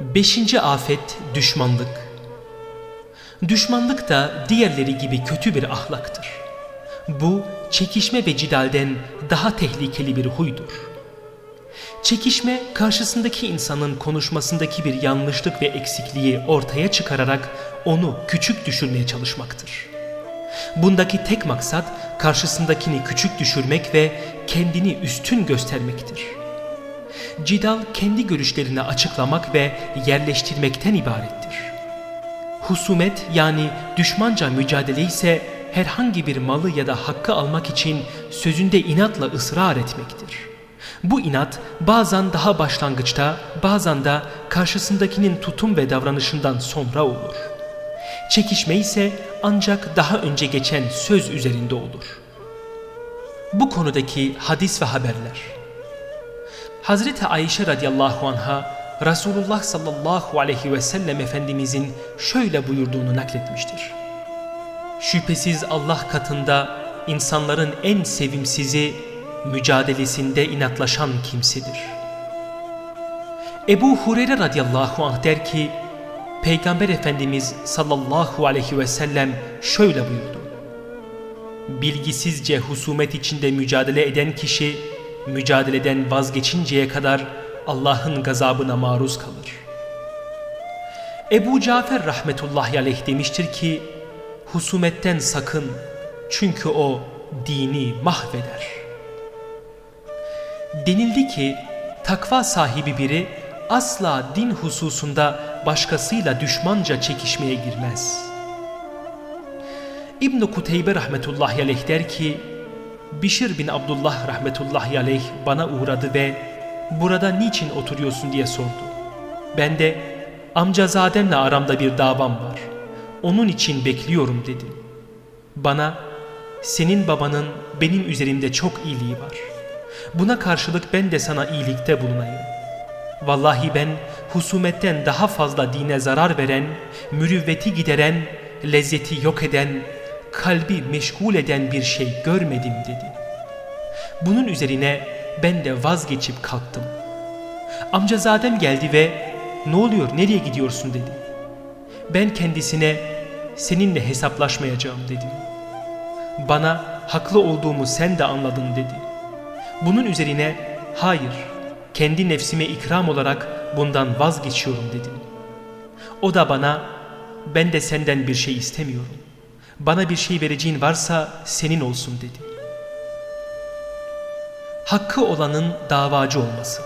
Beşinci afet düşmanlık. Düşmanlık da diğerleri gibi kötü bir ahlaktır. Bu çekişme ve cidalden daha tehlikeli bir huydur. Çekişme karşısındaki insanın konuşmasındaki bir yanlışlık ve eksikliği ortaya çıkararak onu küçük düşürmeye çalışmaktır. Bundaki tek maksat karşısındakini küçük düşürmek ve kendini üstün göstermektir. Cidal kendi görüşlerini açıklamak ve yerleştirmekten ibarettir. Husumet yani düşmanca mücadele ise herhangi bir malı ya da hakkı almak için sözünde inatla ısrar etmektir. Bu inat bazen daha başlangıçta bazen de karşısındakinin tutum ve davranışından sonra olur. Çekişme ise ancak daha önce geçen söz üzerinde olur. Bu konudaki hadis ve haberler Hazreti Ayşe radıyallahu anha Resulullah sallallahu aleyhi ve sellem Efendimizin şöyle buyurduğunu nakletmiştir. Şüphesiz Allah katında insanların en sevimsizi mücadelesinde inatlaşan kimsedir. Ebu Hureyre radıyallahu anh der ki, Peygamber Efendimiz sallallahu aleyhi ve sellem şöyle buyurdu. Bilgisizce husumet içinde mücadele eden kişi, mücadeleden vazgeçinceye kadar Allah'ın gazabına maruz kalır. Ebu Cafer rahmetullahi aleyh demiştir ki, husumetten sakın çünkü o dini mahveder. Denildi ki, takva sahibi biri asla din hususunda başkasıyla düşmanca çekişmeye girmez. İbn-i Kuteybe rahmetullahi aleyh der ki, Bişir bin Abdullah rahmetullahi aleyh bana uğradı ve burada niçin oturuyorsun diye sordu. Ben de amcazademle aramda bir davam var. Onun için bekliyorum dedim. Bana senin babanın benim üzerimde çok iyiliği var. Buna karşılık ben de sana iyilikte bulunayım. Vallahi ben husumetten daha fazla dine zarar veren, mürüvveti gideren, lezzeti yok eden, kalbi meşgul eden bir şey görmedim dedi. Bunun üzerine ben de vazgeçip kalktım. Amcazadem geldi ve ne oluyor nereye gidiyorsun dedi. Ben kendisine seninle hesaplaşmayacağım dedim. Bana haklı olduğumu sen de anladın dedi. Bunun üzerine hayır kendi nefsime ikram olarak bundan vazgeçiyorum dedim. O da bana ben de senden bir şey istemiyorum bana bir şey vereceğin varsa senin olsun dedi. Hakkı olanın davacı olması.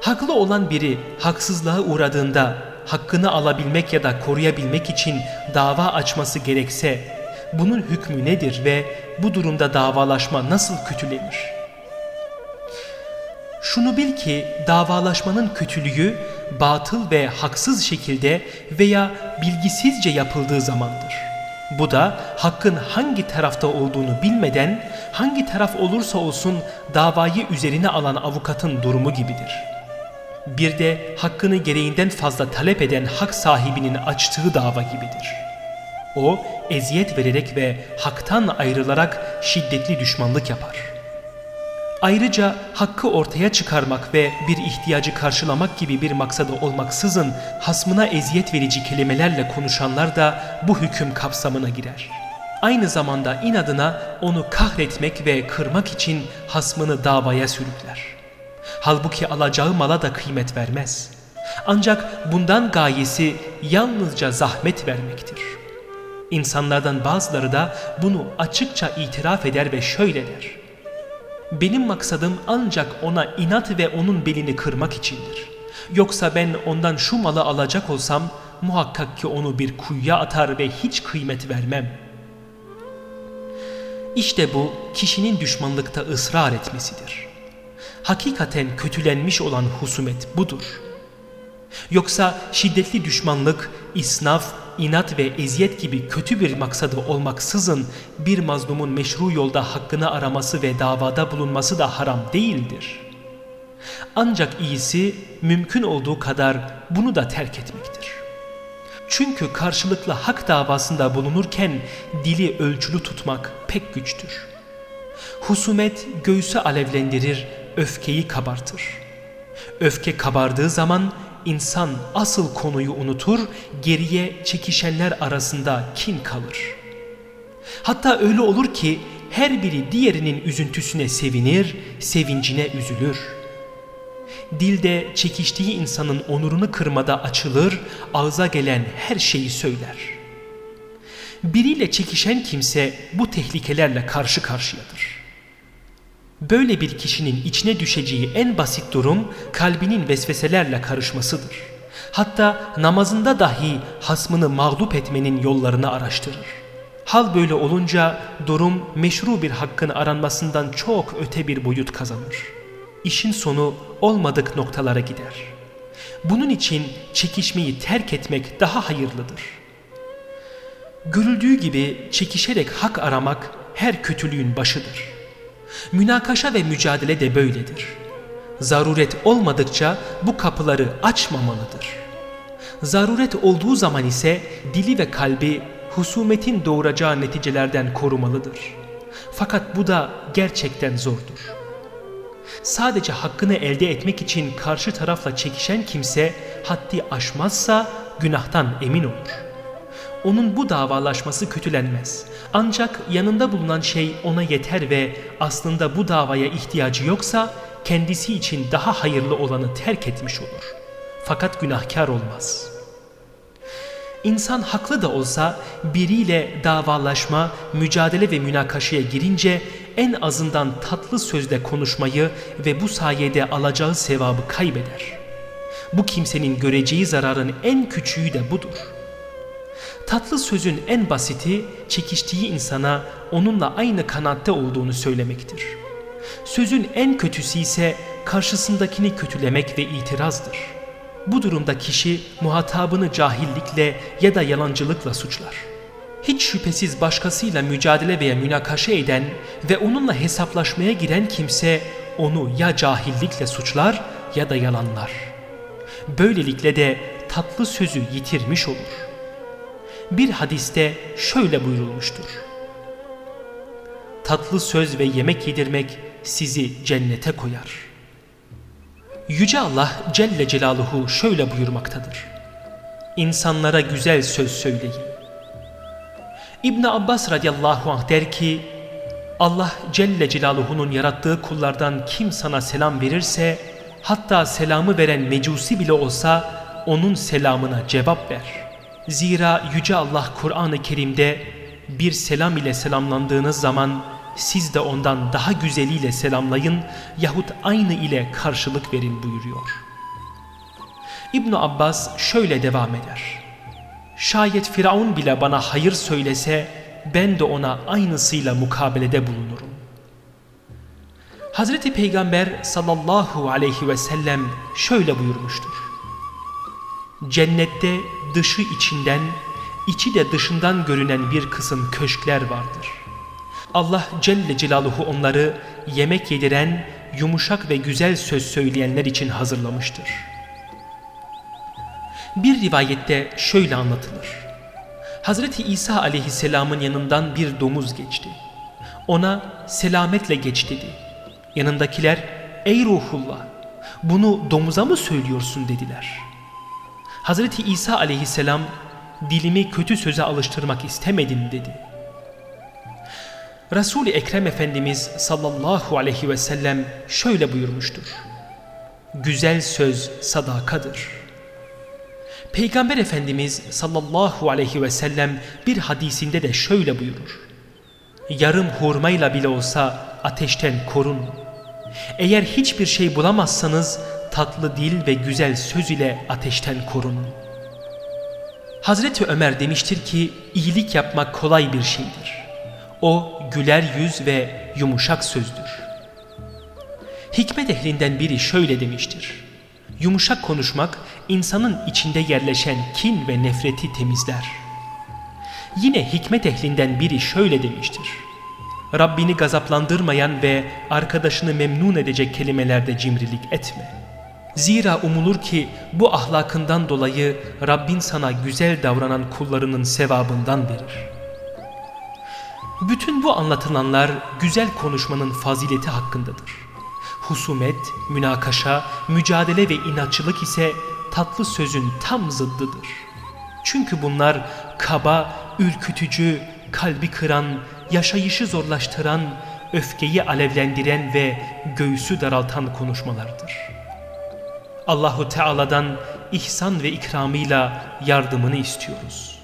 Haklı olan biri haksızlığa uğradığında hakkını alabilmek ya da koruyabilmek için dava açması gerekse bunun hükmü nedir ve bu durumda davalaşma nasıl kötülenir? Şunu bil ki davalaşmanın kötülüğü batıl ve haksız şekilde veya bilgisizce yapıldığı zamandır. Bu da hakkın hangi tarafta olduğunu bilmeden hangi taraf olursa olsun davayı üzerine alan avukatın durumu gibidir. Bir de hakkını gereğinden fazla talep eden hak sahibinin açtığı dava gibidir. O eziyet vererek ve haktan ayrılarak şiddetli düşmanlık yapar. Ayrıca hakkı ortaya çıkarmak ve bir ihtiyacı karşılamak gibi bir maksadı olmaksızın hasmına eziyet verici kelimelerle konuşanlar da bu hüküm kapsamına girer. Aynı zamanda inadına onu kahretmek ve kırmak için hasmını davaya sürükler. Halbuki alacağı mala da kıymet vermez. Ancak bundan gayesi yalnızca zahmet vermektir. İnsanlardan bazıları da bunu açıkça itiraf eder ve şöyle der. Benim maksadım ancak ona inat ve onun belini kırmak içindir. Yoksa ben ondan şu malı alacak olsam muhakkak ki onu bir kuyuya atar ve hiç kıymet vermem. İşte bu kişinin düşmanlıkta ısrar etmesidir. Hakikaten kötülenmiş olan husumet budur. Yoksa şiddetli düşmanlık, isnaf, inat ve eziyet gibi kötü bir maksadı olmaksızın bir mazlumun meşru yolda hakkını araması ve davada bulunması da haram değildir. Ancak iyisi mümkün olduğu kadar bunu da terk etmektir. Çünkü karşılıklı hak davasında bulunurken dili ölçülü tutmak pek güçtür. Husumet göğsü alevlendirir, öfkeyi kabartır. Öfke kabardığı zaman insan asıl konuyu unutur, geriye çekişenler arasında kin kalır. Hatta öyle olur ki her biri diğerinin üzüntüsüne sevinir, sevincine üzülür. Dilde çekiştiği insanın onurunu kırmada açılır, ağza gelen her şeyi söyler. Biriyle çekişen kimse bu tehlikelerle karşı karşıyadır. Böyle bir kişinin içine düşeceği en basit durum kalbinin vesveselerle karışmasıdır. Hatta namazında dahi hasmını mağlup etmenin yollarını araştırır. Hal böyle olunca durum meşru bir hakkın aranmasından çok öte bir boyut kazanır. İşin sonu olmadık noktalara gider. Bunun için çekişmeyi terk etmek daha hayırlıdır. Görüldüğü gibi çekişerek hak aramak her kötülüğün başıdır. Münakaşa ve mücadele de böyledir. Zaruret olmadıkça bu kapıları açmamalıdır. Zaruret olduğu zaman ise dili ve kalbi husumetin doğuracağı neticelerden korumalıdır. Fakat bu da gerçekten zordur. Sadece hakkını elde etmek için karşı tarafla çekişen kimse haddi aşmazsa günahtan emin olur. Onun bu davalaşması kötülenmez. Ancak yanında bulunan şey ona yeter ve aslında bu davaya ihtiyacı yoksa kendisi için daha hayırlı olanı terk etmiş olur. Fakat günahkar olmaz.'' İnsan haklı da olsa biriyle davalaşma, mücadele ve münakaşaya girince en azından tatlı sözle konuşmayı ve bu sayede alacağı sevabı kaybeder. Bu kimsenin göreceği zararın en küçüğü de budur. Tatlı sözün en basiti çekiştiği insana onunla aynı kanatte olduğunu söylemektir. Sözün en kötüsü ise karşısındakini kötülemek ve itirazdır.'' Bu durumda kişi muhatabını cahillikle ya da yalancılıkla suçlar. Hiç şüphesiz başkasıyla mücadele veya münakaşa eden ve onunla hesaplaşmaya giren kimse onu ya cahillikle suçlar ya da yalanlar. Böylelikle de tatlı sözü yitirmiş olur. Bir hadiste şöyle buyurulmuştur. Tatlı söz ve yemek yedirmek sizi cennete koyar.'' Yüce Allah Celle Celaluhu şöyle buyurmaktadır. İnsanlara güzel söz söyleyin. İbn Abbas radıyallahu anh der ki, Allah Celle Celaluhu'nun yarattığı kullardan kim sana selam verirse, hatta selamı veren mecusi bile olsa onun selamına cevap ver. Zira Yüce Allah Kur'an-ı Kerim'de bir selam ile selamlandığınız zaman siz de ondan daha güzeliyle selamlayın yahut aynı ile karşılık verin buyuruyor. ibn Abbas şöyle devam eder. Şayet Firavun bile bana hayır söylese ben de ona aynısıyla mukabelede bulunurum. Hazreti Peygamber sallallahu aleyhi ve sellem şöyle buyurmuştur. Cennette dışı içinden, içi de dışından görünen bir kısım köşkler vardır.'' Allah Celle Celaluhu onları yemek yediren, yumuşak ve güzel söz söyleyenler için hazırlamıştır. Bir rivayette şöyle anlatılır. Hazreti İsa aleyhisselamın yanından bir domuz geçti. Ona selametle geç dedi. Yanındakiler ey ruhullah bunu domuza mı söylüyorsun dediler. Hazreti İsa aleyhisselam dilimi kötü söze alıştırmak istemedim dedi. Resul-i Ekrem Efendimiz sallallahu aleyhi ve sellem şöyle buyurmuştur. Güzel söz sadakadır. Peygamber Efendimiz sallallahu aleyhi ve sellem bir hadisinde de şöyle buyurur. Yarım hurmayla bile olsa ateşten korun. Eğer hiçbir şey bulamazsanız tatlı dil ve güzel söz ile ateşten korun. Hazreti Ömer demiştir ki iyilik yapmak kolay bir şeydir. O güler yüz ve yumuşak sözdür. Hikmet ehlinden biri şöyle demiştir. Yumuşak konuşmak insanın içinde yerleşen kin ve nefreti temizler. Yine hikmet ehlinden biri şöyle demiştir. Rabbini gazaplandırmayan ve arkadaşını memnun edecek kelimelerde cimrilik etme. Zira umulur ki bu ahlakından dolayı Rabbin sana güzel davranan kullarının sevabından verir.'' Bütün bu anlatılanlar güzel konuşmanın fazileti hakkındadır. Husumet, münakaşa, mücadele ve inatçılık ise tatlı sözün tam zıddıdır. Çünkü bunlar kaba, ürkütücü, kalbi kıran, yaşayışı zorlaştıran, öfkeyi alevlendiren ve göğsü daraltan konuşmalardır. Allahu Teala'dan ihsan ve ikramıyla yardımını istiyoruz.